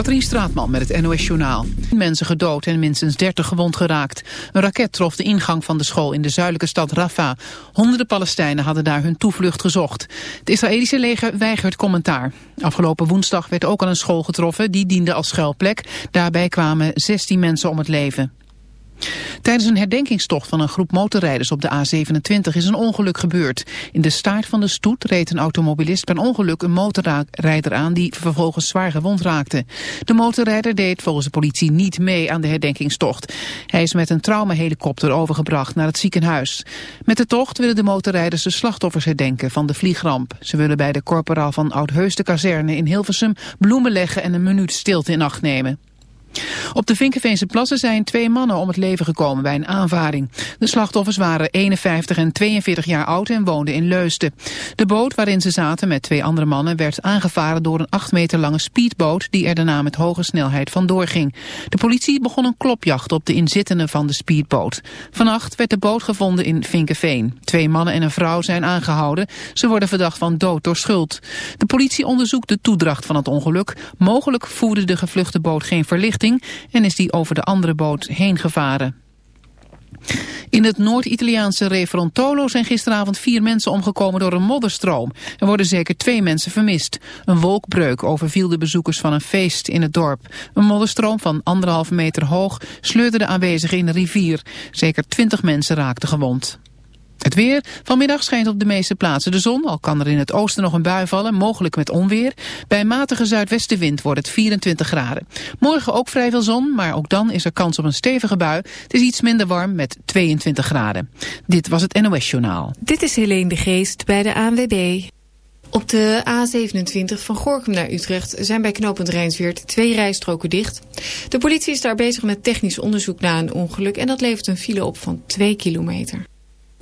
Katrien Straatman met het NOS-journaal. Mensen gedood en minstens 30 gewond geraakt. Een raket trof de ingang van de school in de zuidelijke stad Rafah. Honderden Palestijnen hadden daar hun toevlucht gezocht. Het Israëlische leger weigert commentaar. Afgelopen woensdag werd ook al een school getroffen. Die diende als schuilplek. Daarbij kwamen 16 mensen om het leven. Tijdens een herdenkingstocht van een groep motorrijders op de A27 is een ongeluk gebeurd. In de staart van de stoet reed een automobilist per ongeluk een motorrijder aan die vervolgens zwaar gewond raakte. De motorrijder deed volgens de politie niet mee aan de herdenkingstocht. Hij is met een traumahelikopter overgebracht naar het ziekenhuis. Met de tocht willen de motorrijders de slachtoffers herdenken van de vliegramp. Ze willen bij de korporaal van Oudheus de kazerne in Hilversum bloemen leggen en een minuut stilte in acht nemen. Op de Vinkenveense plassen zijn twee mannen om het leven gekomen bij een aanvaring. De slachtoffers waren 51 en 42 jaar oud en woonden in Leusden. De boot waarin ze zaten met twee andere mannen werd aangevaren door een 8 meter lange speedboot die er daarna met hoge snelheid vandoor ging. De politie begon een klopjacht op de inzittenden van de speedboot. Vannacht werd de boot gevonden in Vinkenveen. Twee mannen en een vrouw zijn aangehouden. Ze worden verdacht van dood door schuld. De politie onderzoekt de toedracht van het ongeluk. Mogelijk voerde de gevluchte boot geen verlichting en is die over de andere boot heen gevaren. In het Noord-Italiaanse Refrontolo zijn gisteravond vier mensen omgekomen door een modderstroom. Er worden zeker twee mensen vermist. Een wolkbreuk overviel de bezoekers van een feest in het dorp. Een modderstroom van anderhalve meter hoog sleurde de aanwezigen in de rivier. Zeker twintig mensen raakten gewond. Het weer. Vanmiddag schijnt op de meeste plaatsen de zon. Al kan er in het oosten nog een bui vallen, mogelijk met onweer. Bij een matige zuidwestenwind wordt het 24 graden. Morgen ook vrij veel zon, maar ook dan is er kans op een stevige bui. Het is iets minder warm met 22 graden. Dit was het NOS Journaal. Dit is Helene de Geest bij de ANWB. Op de A27 van Gorkum naar Utrecht zijn bij knooppunt Rijnsweert twee rijstroken dicht. De politie is daar bezig met technisch onderzoek na een ongeluk en dat levert een file op van 2 kilometer.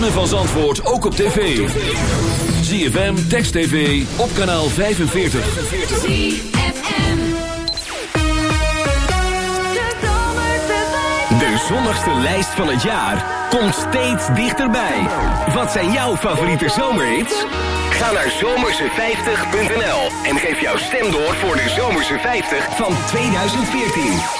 ritme van Zandvoort ook op tv. ZFM, Text TV, op kanaal 45. De zonnigste lijst van het jaar komt steeds dichterbij. Wat zijn jouw favoriete zomerhits? Ga naar zomerse50.nl en geef jouw stem door voor de Zomerse 50 van 2014.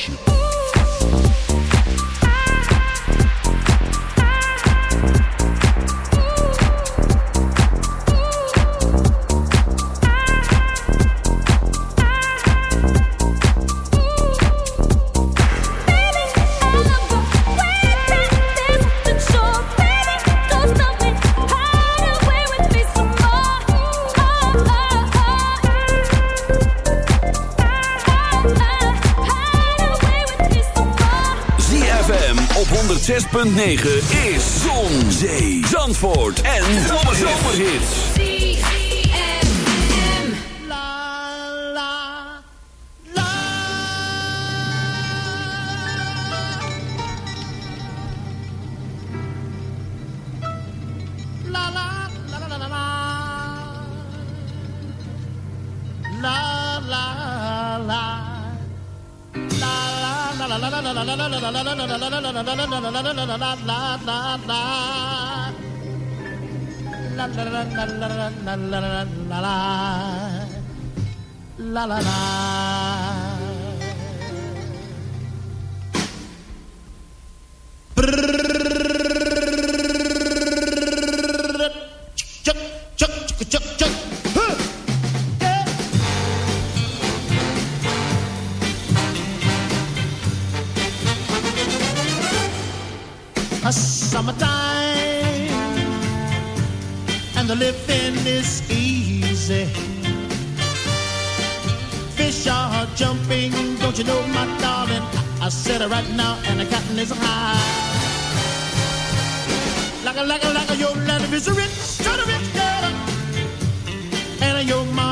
crush you. 9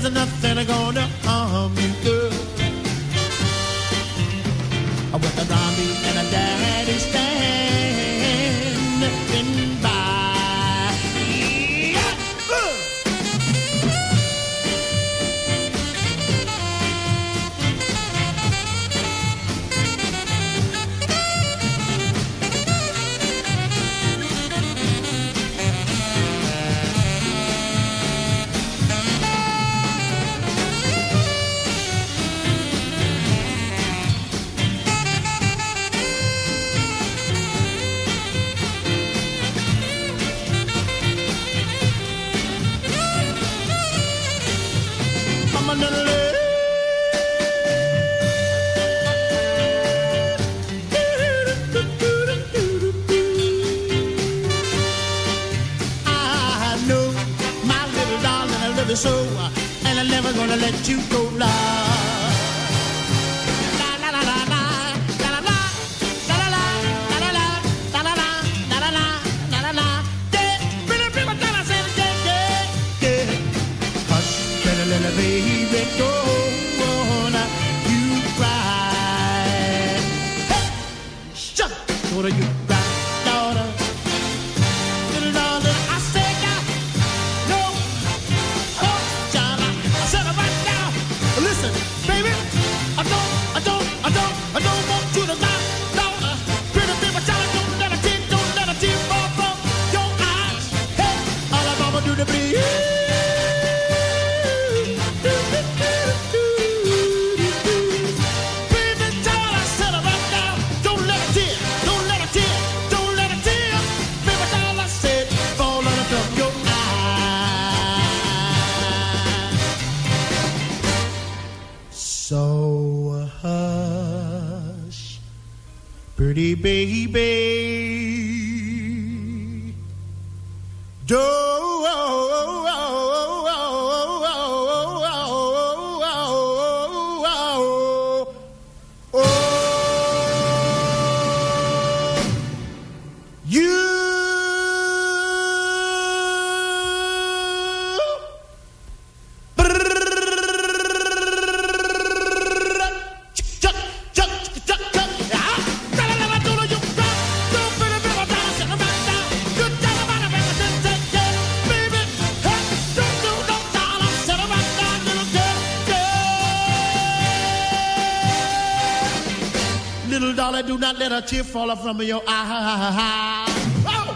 There's nothing gonna harm you, girl. tear from your ah, eye. Oh!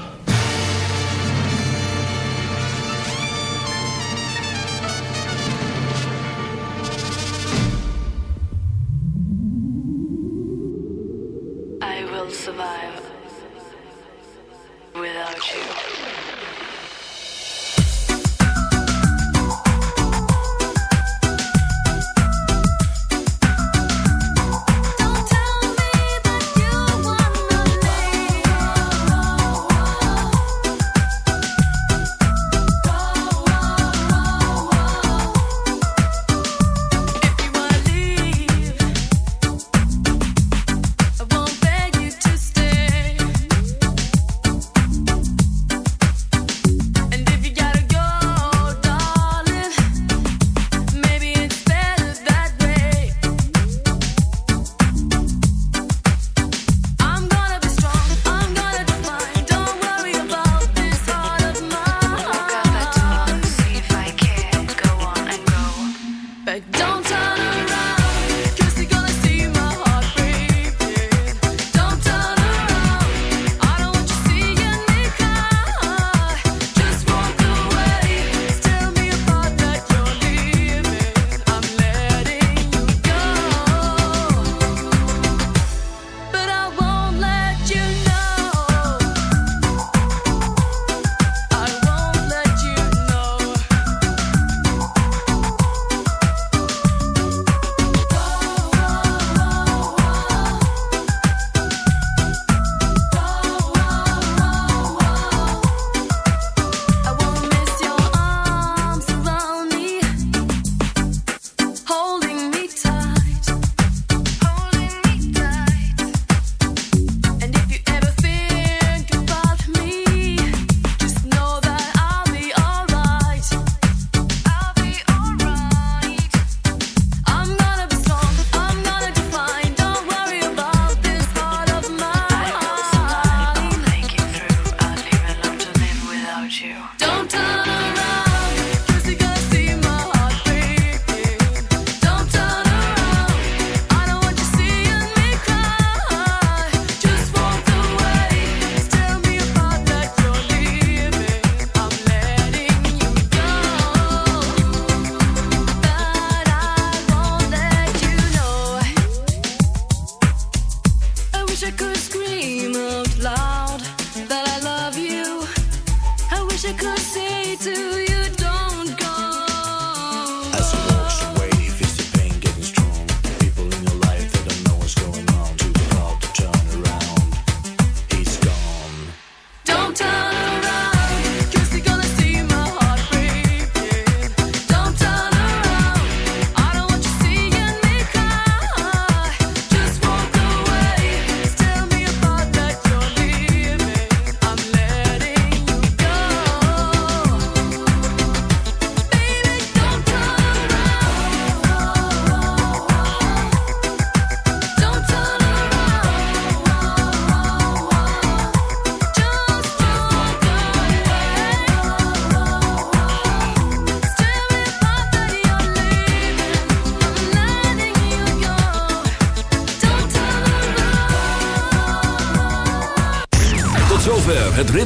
I will survive without you.